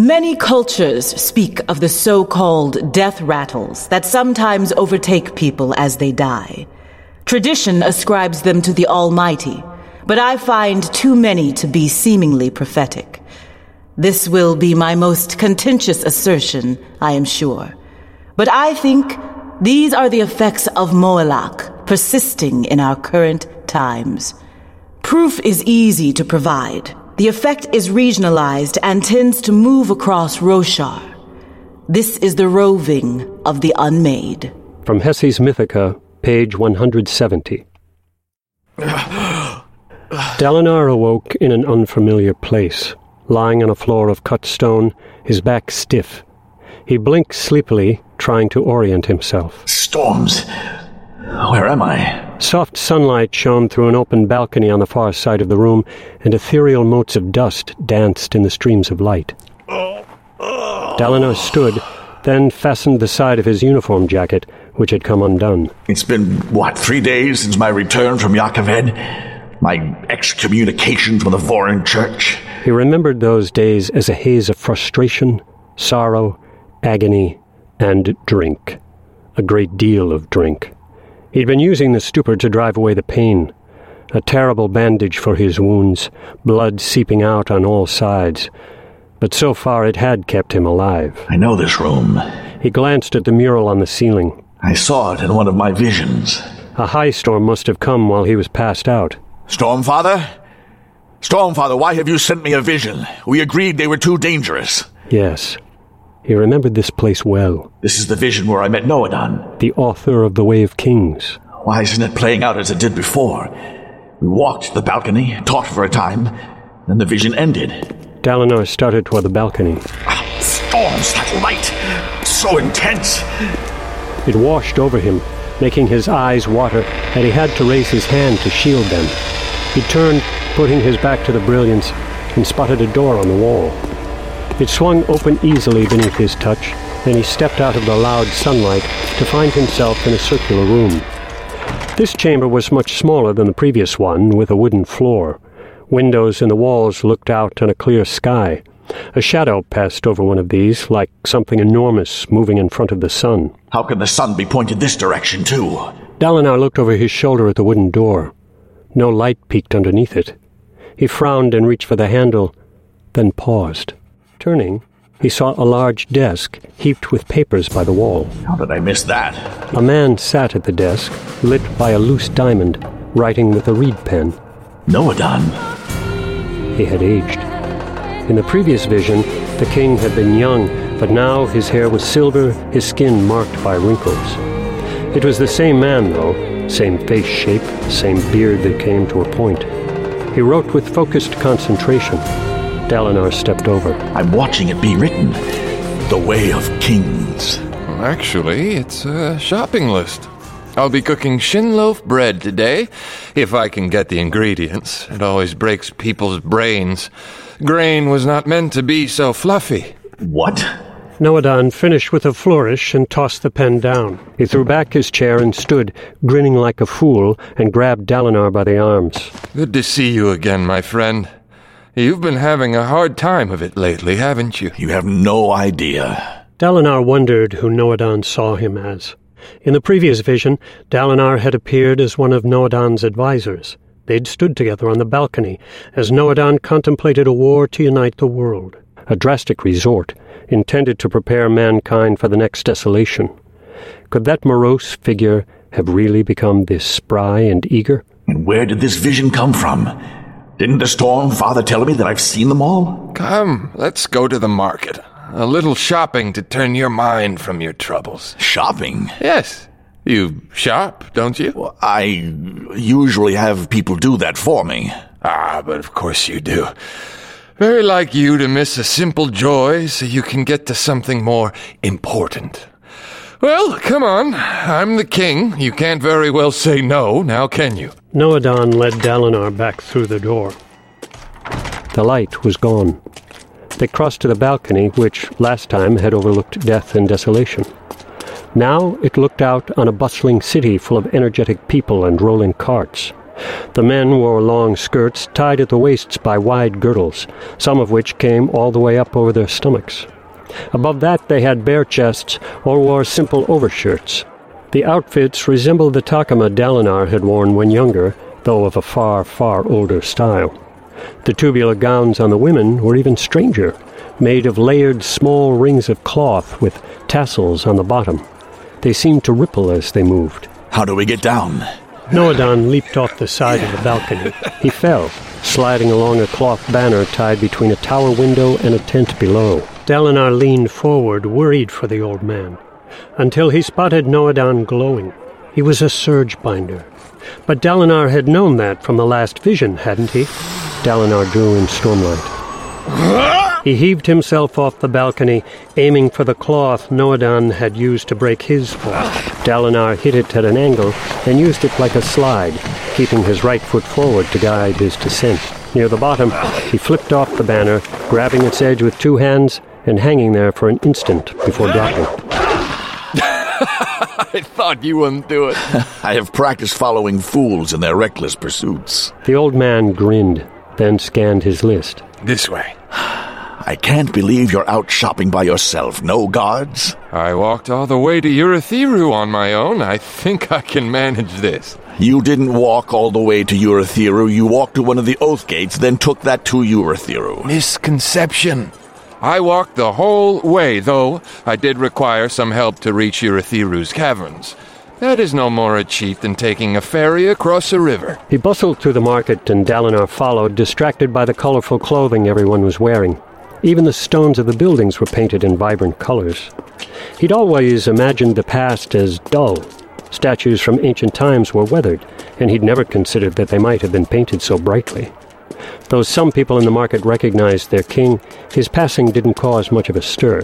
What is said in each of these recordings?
Many cultures speak of the so called death rattles that sometimes overtake people as they die. Tradition ascribes them to the Almighty, but I find too many to be seemingly prophetic. This will be my most contentious assertion, I am sure. But I think these are the effects of Moelach persisting in our current times. Proof is easy to provide. The effect is regionalized and tends to move across Roshar. This is the roving of the unmade. From Hessi's Mythica, page 170. Dalinar awoke in an unfamiliar place, lying on a floor of cut stone, his back stiff. He blinked sleepily, trying to orient himself. Storms. Where am I? Soft sunlight shone through an open balcony on the far side of the room, and ethereal motes of dust danced in the streams of light. Dalinar stood, then fastened the side of his uniform jacket, which had come undone. It's been, what, three days since my return from Jah My excommunication from the Vorin Church? He remembered those days as a haze of frustration, sorrow, agony, and drink. A great deal of drink. He'd been using the stupor to drive away the pain. A terrible bandage for his wounds, blood seeping out on all sides. But so far it had kept him alive. I know this room. He glanced at the mural on the ceiling. I saw it in one of my visions. A high storm must have come while he was passed out. Stormfather? Stormfather, why have you sent me a vision? We agreed they were too dangerous. Yes. He remembered this place well. This is the vision where I met Nohadon. The author of The Way of Kings. Why isn't it playing out as it did before? We walked the balcony, talked for a time, then the vision ended. Dalinar started toward the balcony. Ah, storms, that light! So intense! It washed over him, making his eyes water, and he had to raise his hand to shield them. He turned, putting his back to the brilliance, and spotted a door on the wall. It swung open easily beneath his touch, and he stepped out of the loud sunlight to find himself in a circular room. This chamber was much smaller than the previous one, with a wooden floor. Windows in the walls looked out on a clear sky. A shadow passed over one of these, like something enormous moving in front of the sun. How can the sun be pointed this direction, too? Dalinar looked over his shoulder at the wooden door. No light peeked underneath it. He frowned and reached for the handle, then paused. Turning, he saw a large desk heaped with papers by the wall. How did I miss that? A man sat at the desk, lit by a loose diamond, writing with a reed pen. Nohadon. He had aged. In the previous vision, the king had been young, but now his hair was silver, his skin marked by wrinkles. It was the same man, though, same face shape, same beard that came to a point. He wrote with focused concentration, Dalinar stepped over. I'm watching it be written. The Way of Kings. Actually, it's a shopping list. I'll be cooking shin loaf bread today, if I can get the ingredients. It always breaks people's brains. Grain was not meant to be so fluffy. What? Nohadon finished with a flourish and tossed the pen down. He threw back his chair and stood, grinning like a fool, and grabbed Dalinar by the arms. Good to see you again, my friend. You've been having a hard time of it lately, haven't you? You have no idea. Dalinar wondered who Nohadon saw him as. In the previous vision, Dalinar had appeared as one of Nohadon's advisers. They'd stood together on the balcony as Nohadon contemplated a war to unite the world, a drastic resort intended to prepare mankind for the next desolation. Could that morose figure have really become this spry and eager? And where did this vision come from? Didn't the storm father tell me that I've seen them all? Come, let's go to the market. A little shopping to turn your mind from your troubles. Shopping? Yes. You shop, don't you? Well, I usually have people do that for me. Ah, but of course you do. Very like you to miss a simple joy so you can get to something more important. Well, come on. I'm the king. You can't very well say no, now can you? Nohadon led Dalinar back through the door. The light was gone. They crossed to the balcony, which last time had overlooked death and desolation. Now it looked out on a bustling city full of energetic people and rolling carts. The men wore long skirts tied at the waists by wide girdles, some of which came all the way up over their stomachs. Above that, they had bare chests or wore simple overshirts. The outfits resembled the takama Dalinar had worn when younger, though of a far, far older style. The tubular gowns on the women were even stranger, made of layered small rings of cloth with tassels on the bottom. They seemed to ripple as they moved. How do we get down? Nohadon leaped off the side of the balcony. He fell, sliding along a cloth banner tied between a tower window and a tent below. Dalinar leaned forward, worried for the old man, until he spotted Nohadon glowing. He was a surge binder. But Dalinar had known that from the last vision, hadn't he? Dalinar drew in Stormlight. He heaved himself off the balcony, aiming for the cloth Nohadon had used to break his fall. Dalinar hit it at an angle and used it like a slide, keeping his right foot forward to guide his descent. Near the bottom, he flipped off the banner, grabbing its edge with two hands and hanging there for an instant before dropping. I thought you wouldn't do it. I have practiced following fools in their reckless pursuits. The old man grinned, then scanned his list. This way. I can't believe you're out shopping by yourself. No guards? I walked all the way to Urithiru on my own. I think I can manage this. You didn't walk all the way to Urithiru. You walked to one of the Oath Gates, then took that to Urithiru. Misconception. I walked the whole way, though I did require some help to reach Urithiru's caverns. That is no more a cheat than taking a ferry across a river. He bustled through the market, and Dalinar followed, distracted by the colorful clothing everyone was wearing. Even the stones of the buildings were painted in vibrant colors. He'd always imagined the past as dull. Statues from ancient times were weathered, and he'd never considered that they might have been painted so brightly. Though some people in the market recognized their king, his passing didn't cause much of a stir.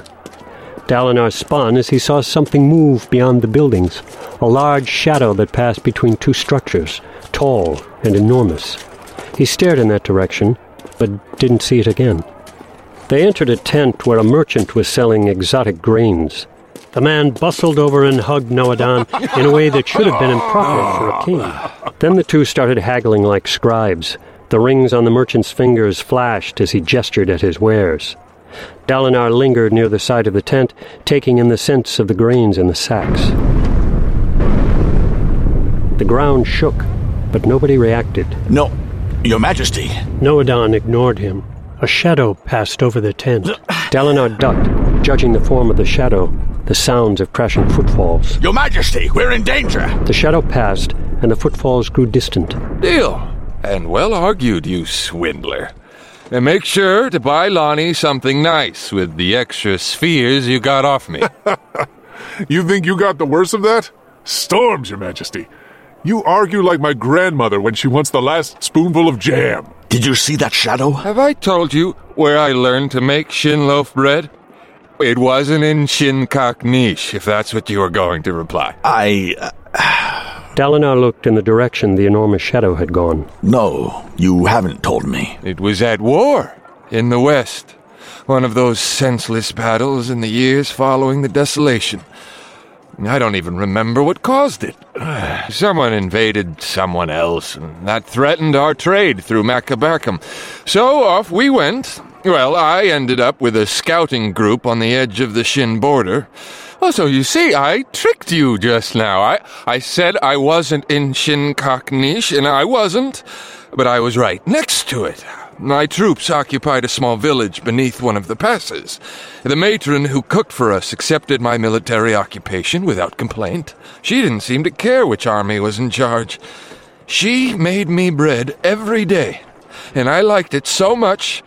Dalinar spun as he saw something move beyond the buildings, a large shadow that passed between two structures, tall and enormous. He stared in that direction, but didn't see it again. They entered a tent where a merchant was selling exotic grains. The man bustled over and hugged Nohadon in a way that should have been improper for a king. Then the two started haggling like scribes. The rings on the merchant's fingers flashed as he gestured at his wares. Dalinar lingered near the side of the tent, taking in the scents of the grains in the sacks. The ground shook, but nobody reacted. No, Your Majesty. Nohadon ignored him. A shadow passed over the tent. Dalinar ducked, judging the form of the shadow, the sounds of crashing footfalls. Your Majesty, we're in danger. The shadow passed, and the footfalls grew distant. Deal. And well argued, you swindler. And make sure to buy Lonnie something nice with the extra spheres you got off me. You think you got the worst of that? Storms, Your Majesty. You argue like my grandmother when she wants the last spoonful of jam. Did you see that shadow? Have I told you where I learned to make shin loaf bread? It wasn't in Shin Kak Niche, if that's what you were going to reply. I. Uh, Dalinar looked in the direction the enormous shadow had gone. no, you haven't told me. It was at war in the West. One of those senseless battles in the years following the desolation. I don't even remember what caused it. Someone invaded someone else, and that threatened our trade through Makabakam. So off we went. Well, I ended up with a scouting group on the edge of the Shin border. Oh, so you see, I tricked you just now. I, I said I wasn't in Shin Kaknish, and I wasn't, but I was right next to it. My troops occupied a small village beneath one of the passes. The matron who cooked for us accepted my military occupation without complaint. She didn't seem to care which army was in charge. She made me bread every day, and I liked it so much,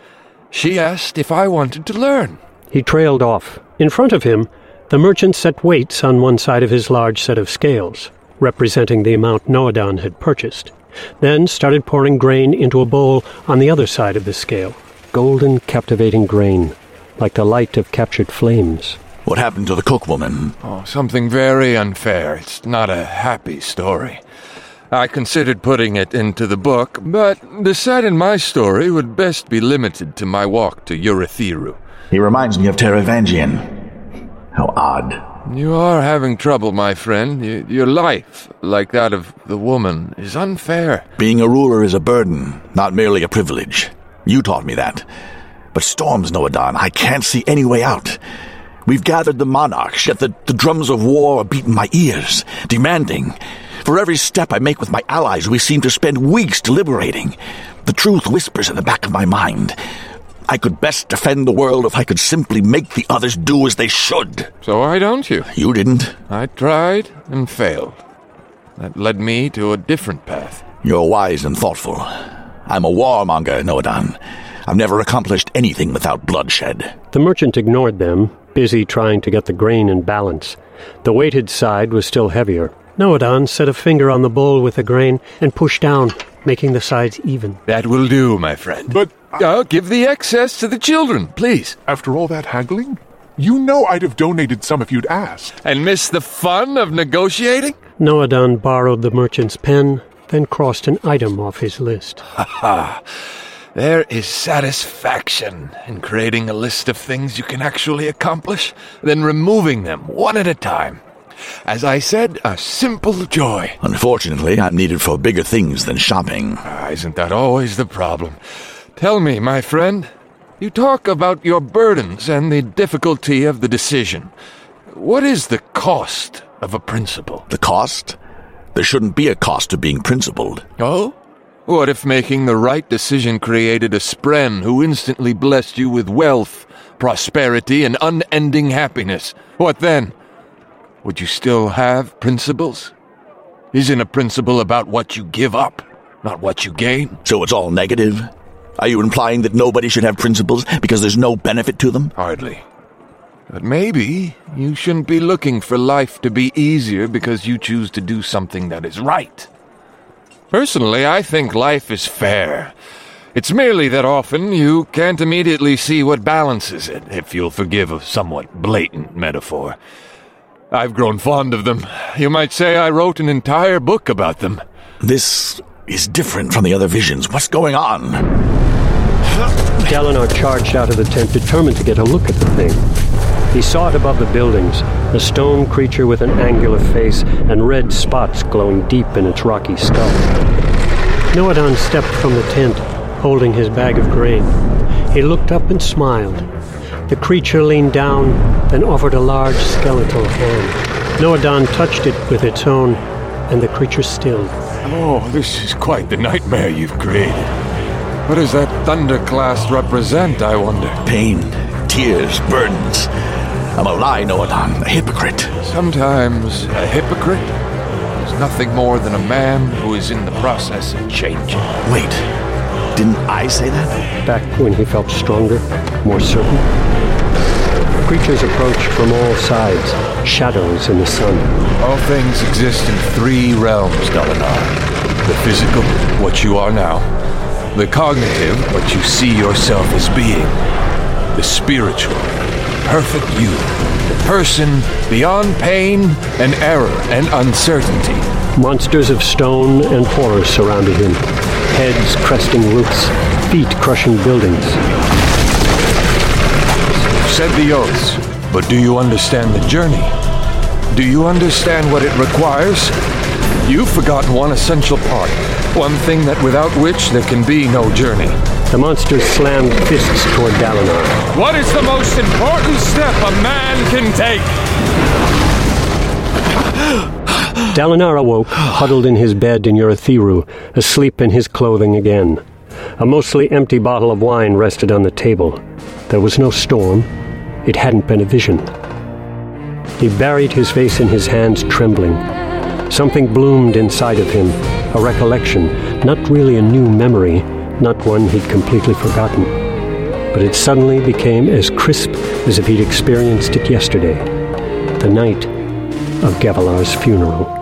she asked if I wanted to learn. He trailed off. In front of him, the merchant set weights on one side of his large set of scales, representing the amount Nohadon had purchased, then started pouring grain into a bowl on the other side of the scale. Golden, captivating grain, like the light of captured flames. What happened to the cookwoman? Oh, something very unfair. It's not a happy story. I considered putting it into the book, but decided my story would best be limited to my walk to Urithiru. He reminds me of Teravangian. How odd. You are having trouble, my friend. Y- your life, like that of the woman, is unfair. Being a ruler is a burden, not merely a privilege. You taught me that. But storms, Nohadon, I can't see any way out. We've gathered the monarchs, yet the, the drums of war are beating my ears, demanding. For every step I make with my allies, we seem to spend weeks deliberating. The truth whispers in the back of my mind. I could best defend the world if I could simply make the others do as they should. So why don't you? You didn't. I tried and failed. That led me to a different path. You're wise and thoughtful. I'm a warmonger, Nohadon. I've never accomplished anything without bloodshed. The merchant ignored them, busy trying to get the grain in balance. The weighted side was still heavier. Nohadon set a finger on the bowl with the grain and pushed down, making the sides even. That will do, my friend. But Uh, give the excess to the children, please. after all that haggling, you know I'd have donated some if you'd asked. And miss the fun of negotiating? Nohadon borrowed the merchant's pen, then crossed an item off his list. Ha ha! There is satisfaction in creating a list of things you can actually accomplish, then removing them one at a time. As I said, a simple joy. Unfortunately, I'm needed for bigger things than shopping. Ah, isn't that always the problem? Tell me, my friend, you talk about your burdens and the difficulty of the decision. What is the cost of a principle? The cost? There shouldn't be a cost to being principled. Oh? What if making the right decision created a spren who instantly blessed you with wealth, prosperity, and unending happiness? What then? Would you still have principles? Isn't a principle about what you give up, not what you gain? So it's all negative? Are you implying that nobody should have principles because there's no benefit to them? Hardly. But maybe you shouldn't be looking for life to be easier because you choose to do something that is right. Personally, I think life is fair. It's merely that often you can't immediately see what balances it, if you'll forgive a somewhat blatant metaphor. I've grown fond of them. You might say I wrote an entire book about them. This is different from the other visions. What's going on? Dalinar charged out of the tent, determined to get a look at the thing. He saw it above the buildings, a stone creature with an angular face and red spots glowing deep in its rocky skull. Nohadon stepped from the tent, holding his bag of grain. He looked up and smiled. The creature leaned down, then offered a large skeletal hand. Nohadon touched it with its own, and the creature stilled. Oh, this is quite the nightmare you've created. What does that thunderclast represent, I wonder? Pain, tears, burdens. I'm a lie, Nohadon, a hypocrite. Sometimes a hypocrite is nothing more than a man who is in the process of changing. Wait, didn't I say that? Back when he felt stronger, more certain. Creatures approached from all sides, shadows in the sun. All things exist in three realms, Dalinar. The physical, what you are now. The cognitive, what you see yourself as being. The spiritual, perfect you. The person beyond pain and error and uncertainty. Monsters of stone and horror surrounded him, heads cresting roofs, feet crushing buildings. Said the oaths, but do you understand the journey? Do you understand what it requires? You've forgotten one essential part, one thing that without which there can be no journey. The monsters slammed fists toward Dalinar. What is the most important step a man can take? Dalinar awoke, huddled in his bed in Urithiru, asleep in his clothing again. A mostly empty bottle of wine rested on the table. There was no storm. It hadn't been a vision. He buried his face in his hands, trembling. Something bloomed inside of him, a recollection, not really a new memory, not one he'd completely forgotten. But it suddenly became as crisp as if he'd experienced it yesterday, the night of Gavilar's funeral.